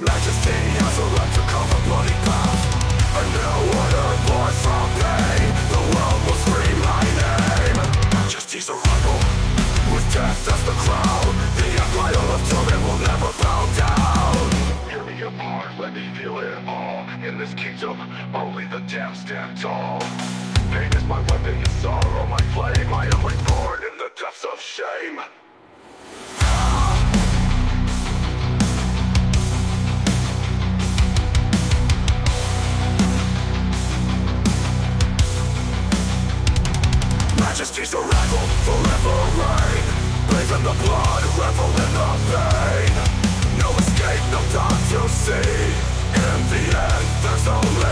majesty has a right to carve a bloody path A new order born from pain The world will scream my name Majesty's arrival With death as the crown The empire of torment will never bow down Hear me apart, let it all In this kingdom, only the damned stand tall Pain is my weapon, sorrow my flame I am reborn in the depths of shame Arrival forever reign the blood, revel in the pain. No escape, no dawn to see. In the end, there's only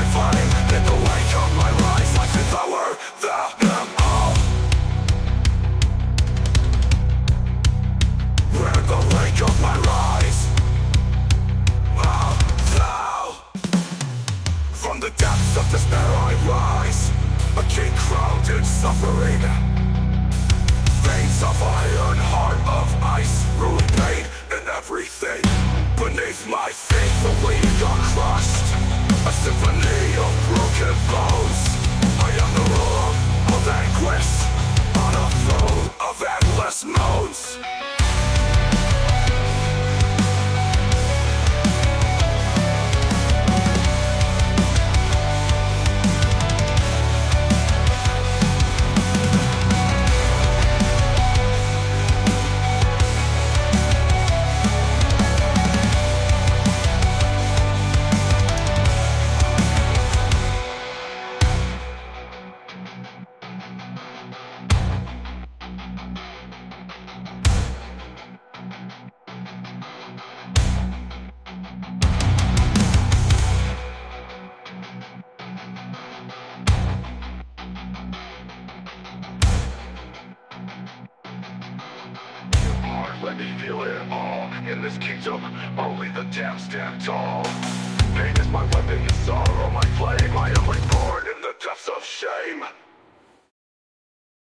In the wake of my rise, I devour them the wake of my rise From the depths of despair I rise A king crowned in suffering. Veins of iron, heart of ice pain in everything. Beneath my feet the Me feel it all. In this kingdom, only the damned stand tall. Pain is my weapon, your sorrow my flame. I am reborn in the depths of shame